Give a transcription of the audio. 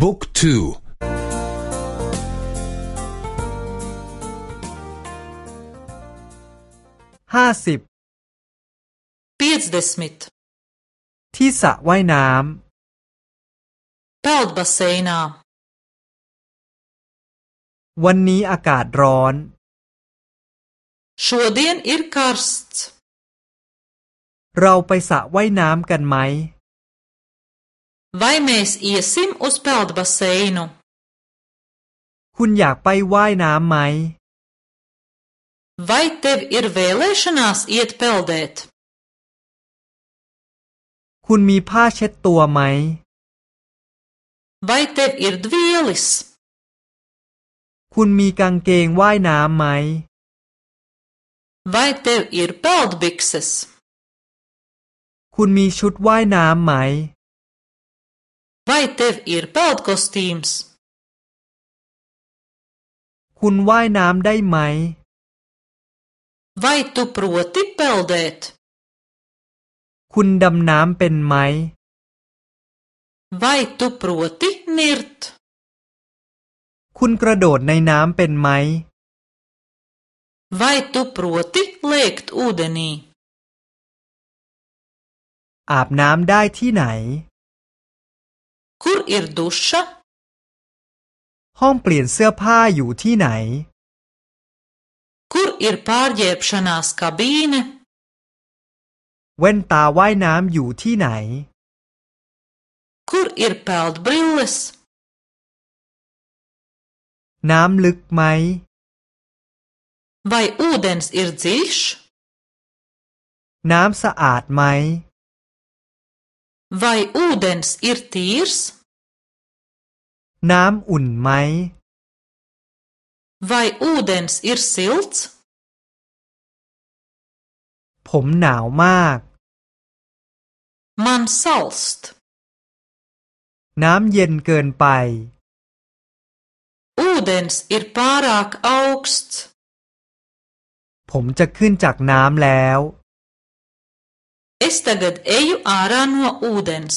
บุ๊กทูห้าสิบที่สระว่ายน้ำ peldbaseinā วันนี้อากาศร้อน Šodien ir karsts เราไปสระว่ายน้ำกันไหม Vai mēs iesim uz peldbaseinu คุณอยากไปว่ายน้ำไหม Vai tev ir vēlēšanās iet peldēt คุณมีผ้าเช็ดตัวไหม Vai tev ir dvielis คุณมีกางเกงว่ายน้ำไหม Vai tev ir peldbikses คุณมีชุดว่ายน้ำไหม Vai tev ir peldkostīms คุณว่ายน้ำได้ไหม Vai tu proti peldēt คุณดำน้ำเป็นไหม Vai tu proti nirt คุณกระโดดในน้ำเป็นไหม Vai tu proti lēkt ūdenī อาบน้ำได้ที่ไหน Kur ir duša ห้องเปลี่ยนเสื้อผ้าอยู่ที่ไหน Kur ir pārģērbšanās kabīne แว่นตาว่ายน้ำอยู่ที่ไหน Kur ir peldbrilles น้ำลึกไหม Vai ūdens ir dziļš น้ำสะอาดไหม Vai ūdens ir tīrs น้ำอุ่นไหม Vai ūdens ir silts ผมหนาวมาก Man salst น้ำเย็นเกินไป Ūdens ir pārāk augsts ผมจะขึ้นจากน้ำแล้ว Es tagad eju ārā no ūdens